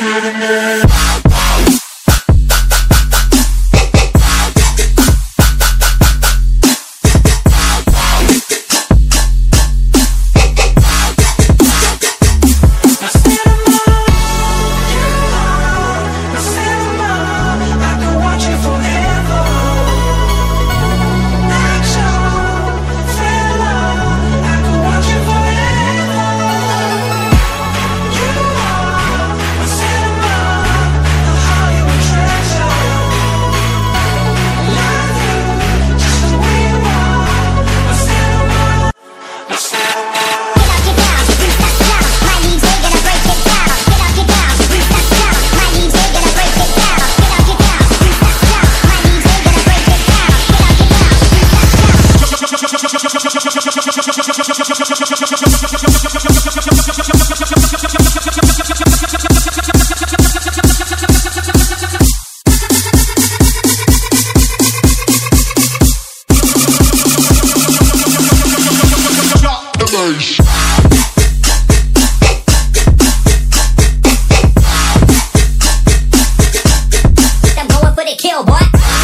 not enough. what?